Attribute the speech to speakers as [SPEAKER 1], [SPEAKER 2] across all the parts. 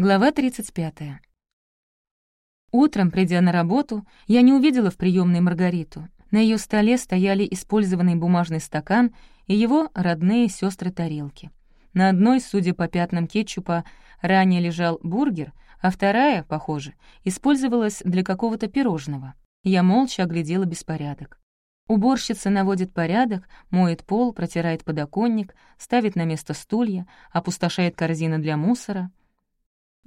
[SPEAKER 1] Глава 35. Утром, придя на работу, я не увидела в приемной Маргариту. На ее столе стояли использованный бумажный стакан и его родные сестры тарелки. На одной, судя по пятнам кетчупа, ранее лежал бургер, а вторая, похоже, использовалась для какого-то пирожного. Я молча оглядела беспорядок. Уборщица наводит порядок, моет пол, протирает подоконник, ставит на место стулья, опустошает корзины для мусора.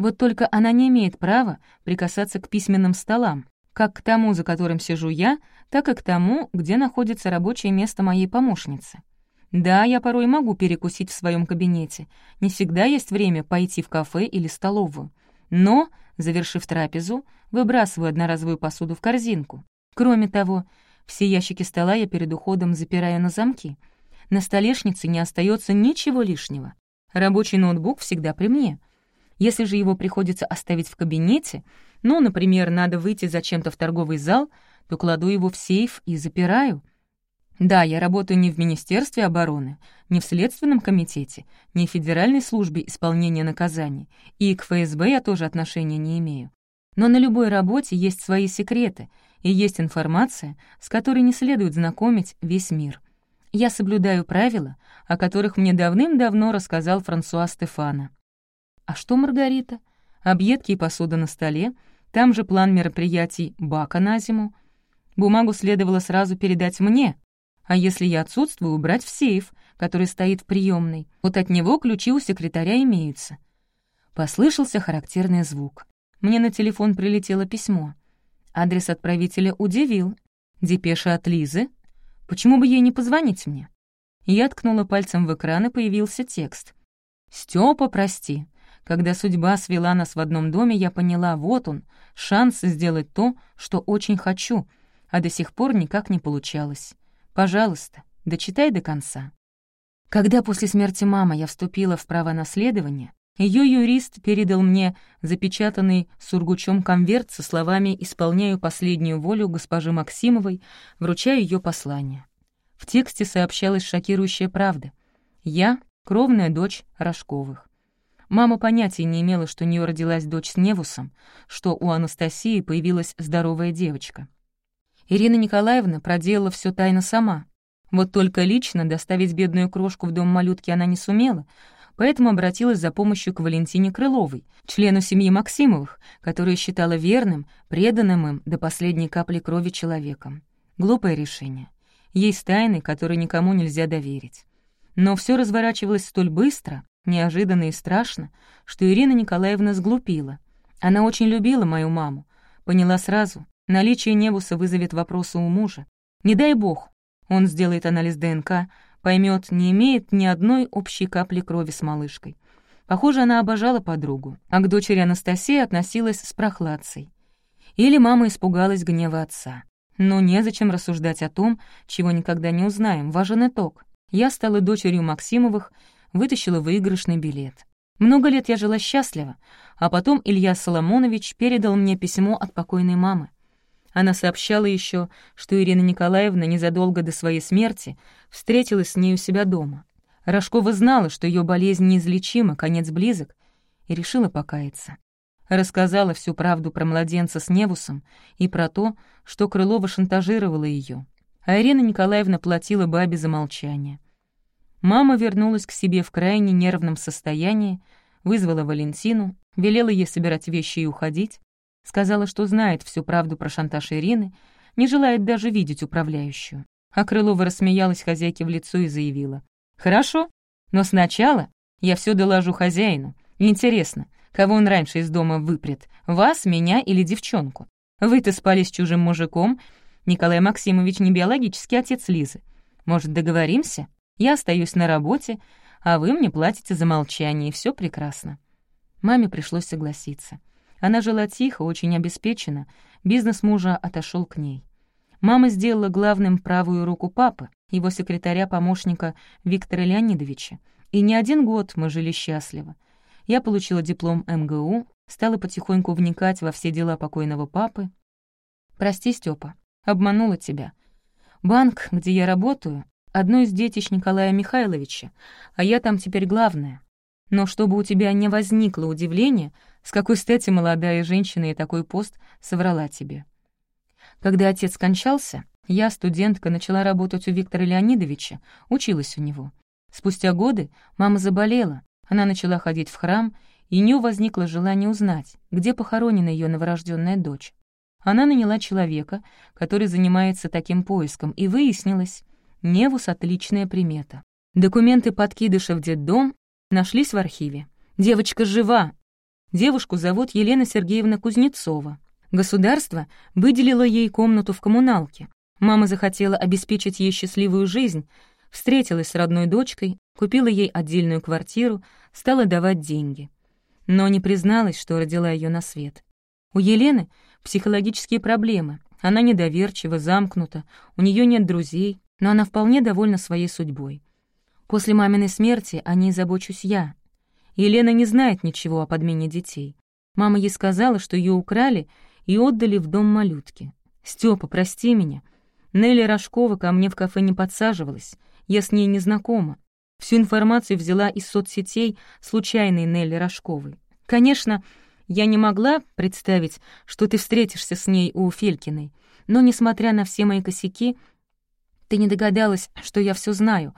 [SPEAKER 1] Вот только она не имеет права прикасаться к письменным столам, как к тому, за которым сижу я, так и к тому, где находится рабочее место моей помощницы. Да, я порой могу перекусить в своем кабинете, не всегда есть время пойти в кафе или столовую. Но, завершив трапезу, выбрасываю одноразовую посуду в корзинку. Кроме того, все ящики стола я перед уходом запираю на замки. На столешнице не остается ничего лишнего. Рабочий ноутбук всегда при мне. Если же его приходится оставить в кабинете, ну, например, надо выйти зачем-то в торговый зал, то кладу его в сейф и запираю. Да, я работаю не в Министерстве обороны, не в Следственном комитете, не в Федеральной службе исполнения наказаний, и к ФСБ я тоже отношения не имею. Но на любой работе есть свои секреты, и есть информация, с которой не следует знакомить весь мир. Я соблюдаю правила, о которых мне давным-давно рассказал Франсуа Стефана. А что Маргарита? Объедки и посуда на столе, там же план мероприятий бака на зиму. Бумагу следовало сразу передать мне, а если я отсутствую, убрать в сейф, который стоит в приемной. Вот от него ключи у секретаря имеются. Послышался характерный звук. Мне на телефон прилетело письмо. Адрес отправителя удивил. Депеша от Лизы. Почему бы ей не позвонить мне? Я ткнула пальцем в экран, и появился текст. «Стёпа, прости. Когда судьба свела нас в одном доме, я поняла, вот он, шанс сделать то, что очень хочу, а до сих пор никак не получалось. Пожалуйста, дочитай до конца». Когда после смерти мамы я вступила в право наследования, ее юрист передал мне запечатанный сургучом конверт со словами «Исполняю последнюю волю госпожи Максимовой, вручаю ее послание». В тексте сообщалась шокирующая правда. Я — кровная дочь Рожковых. Мама понятия не имела, что у нее родилась дочь с Невусом, что у Анастасии появилась здоровая девочка. Ирина Николаевна проделала все тайно сама. Вот только лично доставить бедную крошку в дом малютки она не сумела — поэтому обратилась за помощью к Валентине Крыловой, члену семьи Максимовых, которую считала верным, преданным им до последней капли крови человеком. Глупое решение. Есть тайны, которые никому нельзя доверить. Но все разворачивалось столь быстро, неожиданно и страшно, что Ирина Николаевна сглупила. Она очень любила мою маму. Поняла сразу, наличие Невуса вызовет вопросы у мужа. Не дай бог, он сделает анализ ДНК, поймет, не имеет ни одной общей капли крови с малышкой. Похоже, она обожала подругу, а к дочери Анастасии относилась с прохладцей. Или мама испугалась гнева отца. Но незачем рассуждать о том, чего никогда не узнаем, важен итог. Я стала дочерью Максимовых, вытащила выигрышный билет. Много лет я жила счастливо, а потом Илья Соломонович передал мне письмо от покойной мамы. Она сообщала еще, что Ирина Николаевна незадолго до своей смерти встретилась с ней у себя дома. Рожкова знала, что ее болезнь неизлечима, конец близок, и решила покаяться. Рассказала всю правду про младенца с Невусом и про то, что Крылова шантажировала ее, а Ирина Николаевна платила бабе за молчание. Мама вернулась к себе в крайне нервном состоянии, вызвала Валентину, велела ей собирать вещи и уходить, Сказала, что знает всю правду про шантаж Ирины, не желает даже видеть управляющую. А Крылова рассмеялась хозяйке в лицо и заявила. «Хорошо, но сначала я все доложу хозяину. Интересно, кого он раньше из дома выпрет, вас, меня или девчонку? Вы-то спали с чужим мужиком. Николай Максимович не биологический отец Лизы. Может, договоримся? Я остаюсь на работе, а вы мне платите за молчание, и все прекрасно». Маме пришлось согласиться. Она жила тихо, очень обеспечена, бизнес мужа отошел к ней. Мама сделала главным правую руку папы, его секретаря-помощника Виктора Леонидовича. И не один год мы жили счастливо. Я получила диплом МГУ, стала потихоньку вникать во все дела покойного папы. «Прости, Степа, обманула тебя. Банк, где я работаю, одно из детищ Николая Михайловича, а я там теперь главная. Но чтобы у тебя не возникло удивления, с какой стати молодая женщина и такой пост соврала тебе. Когда отец скончался, я, студентка, начала работать у Виктора Леонидовича, училась у него. Спустя годы мама заболела, она начала ходить в храм, и у нее возникло желание узнать, где похоронена ее новорожденная дочь. Она наняла человека, который занимается таким поиском, и выяснилось, Невус — отличная примета. Документы подкидыша в детдом нашлись в архиве. Девочка жива. Девушку зовут Елена Сергеевна Кузнецова. Государство выделило ей комнату в коммуналке. Мама захотела обеспечить ей счастливую жизнь, встретилась с родной дочкой, купила ей отдельную квартиру, стала давать деньги. Но не призналась, что родила ее на свет. У Елены психологические проблемы. Она недоверчива, замкнута, у нее нет друзей, но она вполне довольна своей судьбой. После маминой смерти о ней забочусь я. Елена не знает ничего о подмене детей. Мама ей сказала, что ее украли и отдали в дом малютки. «Стёпа, прости меня. Нелли Рожкова ко мне в кафе не подсаживалась. Я с ней не знакома. Всю информацию взяла из соцсетей случайной Нелли Рожковой. Конечно, я не могла представить, что ты встретишься с ней у Фелькиной, но, несмотря на все мои косяки, ты не догадалась, что я все знаю.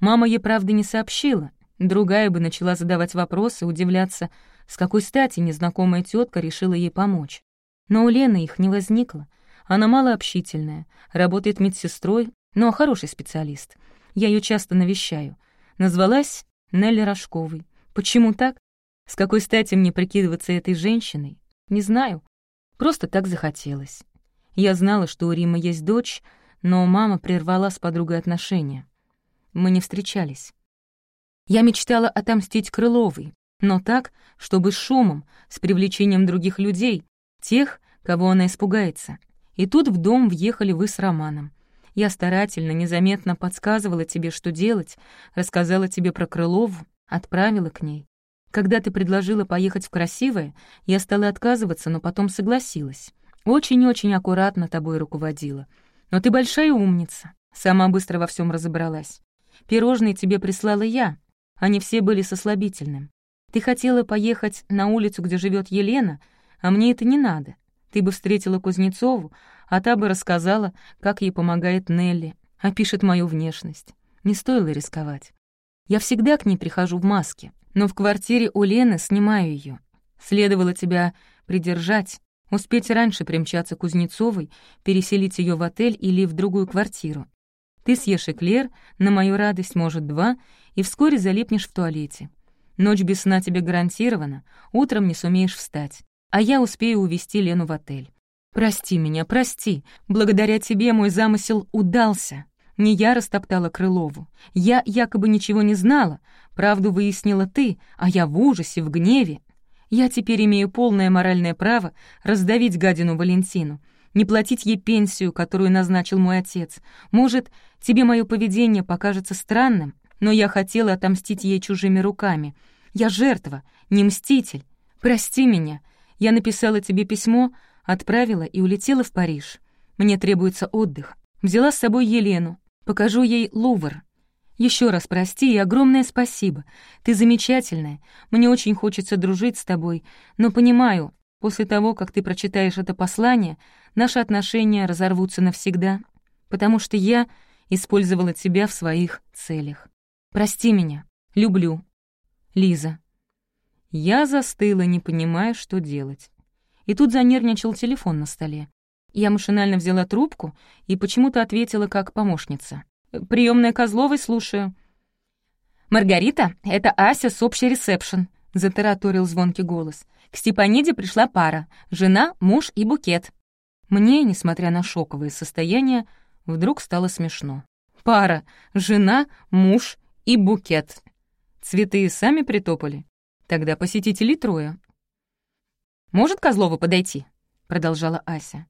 [SPEAKER 1] Мама ей правды не сообщила. Другая бы начала задавать вопросы, удивляться, с какой стати незнакомая тетка решила ей помочь. Но у Лены их не возникло. Она малообщительная, работает медсестрой, но хороший специалист. Я ее часто навещаю. Назвалась Нелли Рожковой. Почему так? С какой стати мне прикидываться этой женщиной? Не знаю. Просто так захотелось. Я знала, что у Римы есть дочь, но мама прервала с подругой отношения. Мы не встречались. Я мечтала отомстить Крыловой, но так, чтобы с шумом, с привлечением других людей, тех, кого она испугается. И тут в дом въехали вы с Романом. Я старательно, незаметно подсказывала тебе, что делать, рассказала тебе про Крылову, отправила к ней. Когда ты предложила поехать в красивое, я стала отказываться, но потом согласилась. Очень-очень аккуратно тобой руководила. Но ты большая умница. Сама быстро во всем разобралась. Пирожные тебе прислала я. Они все были со слабительным. Ты хотела поехать на улицу, где живет Елена, а мне это не надо. Ты бы встретила Кузнецову, а та бы рассказала, как ей помогает Нелли, опишет мою внешность. Не стоило рисковать. Я всегда к ней прихожу в маске, но в квартире у Лены снимаю ее. Следовало тебя придержать, успеть раньше примчаться к Кузнецовой, переселить ее в отель или в другую квартиру. Ты съешь эклер, на мою радость, может, два, и вскоре залипнешь в туалете. Ночь без сна тебе гарантирована, утром не сумеешь встать, а я успею увезти Лену в отель. Прости меня, прости, благодаря тебе мой замысел удался. Не я растоптала Крылову. Я якобы ничего не знала. Правду выяснила ты, а я в ужасе, в гневе. Я теперь имею полное моральное право раздавить гадину Валентину, не платить ей пенсию, которую назначил мой отец. Может, тебе мое поведение покажется странным, но я хотела отомстить ей чужими руками. Я жертва, не мститель. Прости меня. Я написала тебе письмо, отправила и улетела в Париж. Мне требуется отдых. Взяла с собой Елену, Покажу ей Лувр. Еще раз прости и огромное спасибо. Ты замечательная. Мне очень хочется дружить с тобой, но понимаю, после того, как ты прочитаешь это послание, наши отношения разорвутся навсегда, потому что я использовала тебя в своих целях. Прости меня. Люблю. Лиза. Я застыла, не понимая, что делать. И тут занервничал телефон на столе. Я машинально взяла трубку и почему-то ответила как помощница. «Приемная Козловой, слушаю». «Маргарита, это Ася с общей ресепшн», — затараторил звонкий голос. «К Степаниде пришла пара — жена, муж и букет». Мне, несмотря на шоковое состояние, вдруг стало смешно. Пара, жена, муж и букет. Цветы сами притопали. Тогда посетителей трое. «Может Козлова подойти?» — продолжала Ася.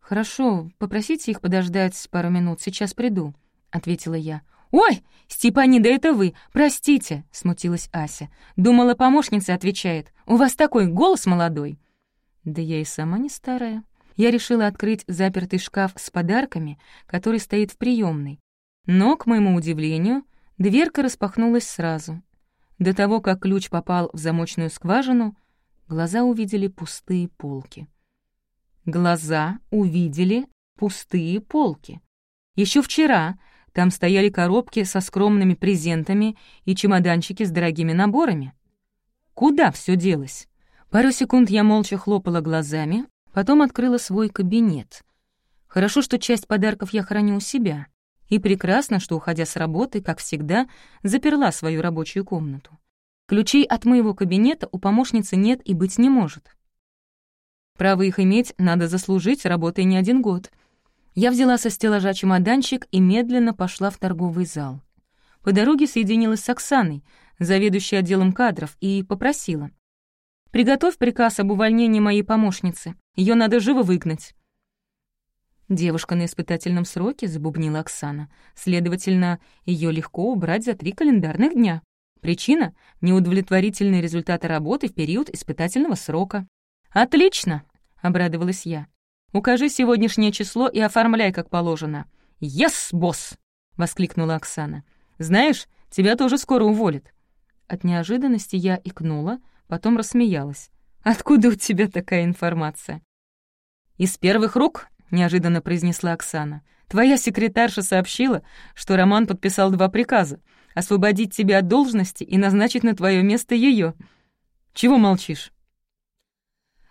[SPEAKER 1] «Хорошо, попросите их подождать пару минут, сейчас приду», — ответила я. «Ой, Степанида, это вы! Простите!» — смутилась Ася. «Думала, помощница отвечает. У вас такой голос молодой!» Да я и сама не старая. Я решила открыть запертый шкаф с подарками, который стоит в приемной. Но, к моему удивлению, дверка распахнулась сразу. До того, как ключ попал в замочную скважину, глаза увидели пустые полки. Глаза увидели пустые полки. Еще вчера там стояли коробки со скромными презентами и чемоданчики с дорогими наборами. Куда все делось? Пару секунд я молча хлопала глазами, потом открыла свой кабинет. Хорошо, что часть подарков я храню у себя. И прекрасно, что, уходя с работы, как всегда, заперла свою рабочую комнату. Ключей от моего кабинета у помощницы нет и быть не может. Право их иметь надо заслужить, работая не один год — я взяла со стеллажа чемоданчик и медленно пошла в торговый зал. По дороге соединилась с Оксаной, заведующей отделом кадров, и попросила. «Приготовь приказ об увольнении моей помощницы. Ее надо живо выгнать». «Девушка на испытательном сроке», — забубнила Оксана. «Следовательно, ее легко убрать за три календарных дня. Причина — неудовлетворительные результаты работы в период испытательного срока». «Отлично!» — обрадовалась я. Укажи сегодняшнее число и оформляй, как положено». «Ес, босс!» — воскликнула Оксана. «Знаешь, тебя тоже скоро уволят». От неожиданности я икнула, потом рассмеялась. «Откуда у тебя такая информация?» «Из первых рук», — неожиданно произнесла Оксана. «Твоя секретарша сообщила, что Роман подписал два приказа — освободить тебя от должности и назначить на твое место ее. Чего молчишь?»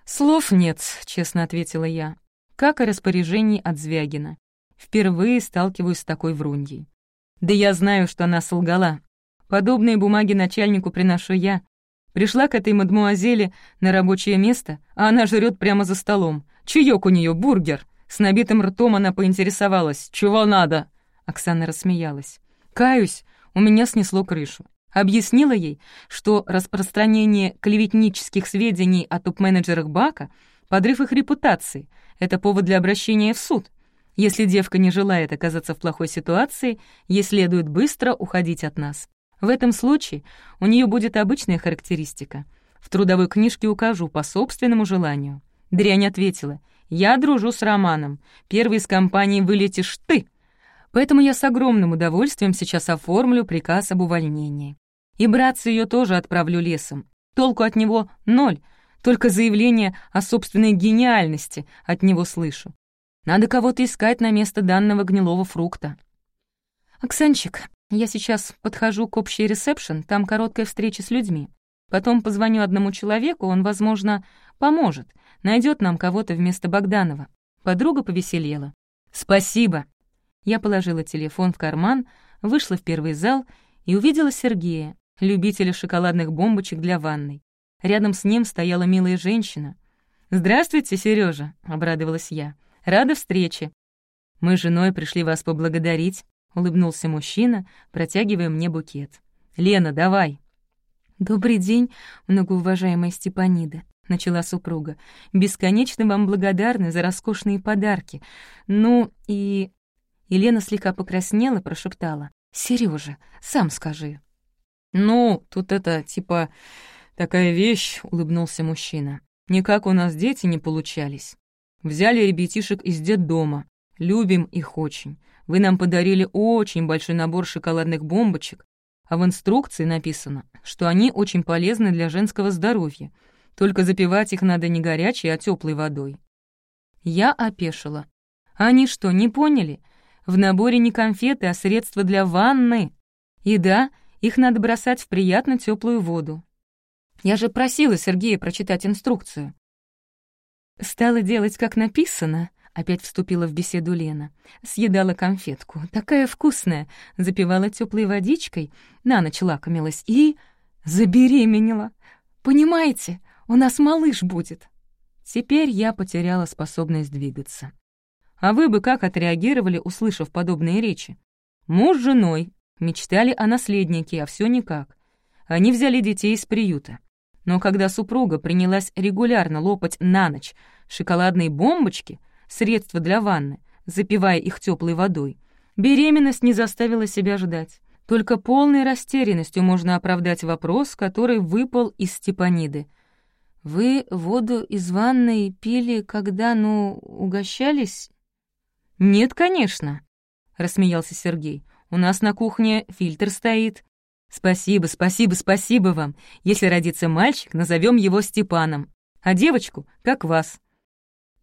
[SPEAKER 1] «Слов нет», — честно ответила я как и распоряжений от Звягина. Впервые сталкиваюсь с такой вруньей. Да я знаю, что она солгала. Подобные бумаги начальнику приношу я. Пришла к этой мадмуазели на рабочее место, а она жрет прямо за столом. Чаек у нее бургер. С набитым ртом она поинтересовалась. «Чего надо?» Оксана рассмеялась. «Каюсь, у меня снесло крышу. Объяснила ей, что распространение клеветнических сведений о топ-менеджерах Бака — подрыв их репутации — это повод для обращения в суд. Если девка не желает оказаться в плохой ситуации, ей следует быстро уходить от нас. В этом случае у нее будет обычная характеристика. В трудовой книжке укажу по собственному желанию. Дрянь ответила, «Я дружу с Романом. Первый из компании вылетишь ты. Поэтому я с огромным удовольствием сейчас оформлю приказ об увольнении. И братца ее тоже отправлю лесом. Толку от него ноль, только заявление о собственной гениальности от него слышу. Надо кого-то искать на место данного гнилого фрукта. «Оксанчик, я сейчас подхожу к общей ресепшн, там короткая встреча с людьми. Потом позвоню одному человеку, он, возможно, поможет, найдет нам кого-то вместо Богданова». Подруга повеселела. «Спасибо!» Я положила телефон в карман, вышла в первый зал и увидела Сергея, любителя шоколадных бомбочек для ванной. Рядом с ним стояла милая женщина. «Здравствуйте, Сережа, обрадовалась я. «Рада встрече». «Мы с женой пришли вас поблагодарить», — улыбнулся мужчина, протягивая мне букет. «Лена, давай». «Добрый день, многоуважаемая Степанида», — начала супруга. «Бесконечно вам благодарны за роскошные подарки. Ну и...» Елена слегка покраснела, прошептала. «Серёжа, сам скажи». «Ну, тут это, типа, «Такая вещь», — улыбнулся мужчина. «Никак у нас дети не получались. Взяли ребятишек из детдома. Любим их очень. Вы нам подарили очень большой набор шоколадных бомбочек, а в инструкции написано, что они очень полезны для женского здоровья. Только запивать их надо не горячей, а теплой водой». Я опешила. «Они что, не поняли? В наборе не конфеты, а средства для ванны. И да, их надо бросать в приятно теплую воду. Я же просила Сергея прочитать инструкцию. Стала делать, как написано, опять вступила в беседу Лена. Съедала конфетку, такая вкусная, запивала теплой водичкой, на ночь лакомилась и... забеременела. Понимаете, у нас малыш будет. Теперь я потеряла способность двигаться. А вы бы как отреагировали, услышав подобные речи? Муж с женой мечтали о наследнике, а все никак. Они взяли детей из приюта. Но когда супруга принялась регулярно лопать на ночь шоколадные бомбочки, средства для ванны, запивая их теплой водой, беременность не заставила себя ждать. Только полной растерянностью можно оправдать вопрос, который выпал из Степаниды. «Вы воду из ванной пили, когда, ну, угощались?» «Нет, конечно», — рассмеялся Сергей. «У нас на кухне фильтр стоит. «Спасибо, спасибо, спасибо вам. Если родится мальчик, назовем его Степаном, а девочку — как вас».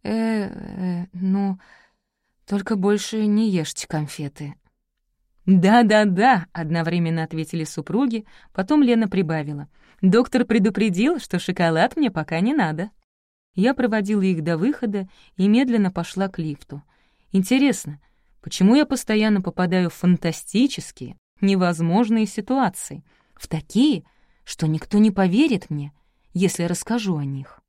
[SPEAKER 1] Э, э ну, только больше не ешьте конфеты». «Да-да-да», — одновременно ответили супруги, потом Лена прибавила. «Доктор предупредил, что шоколад мне пока не надо». Я проводила их до выхода и медленно пошла к лифту. Интересно, почему я постоянно попадаю в фантастические, невозможные ситуации, в такие, что никто не поверит мне, если расскажу о них?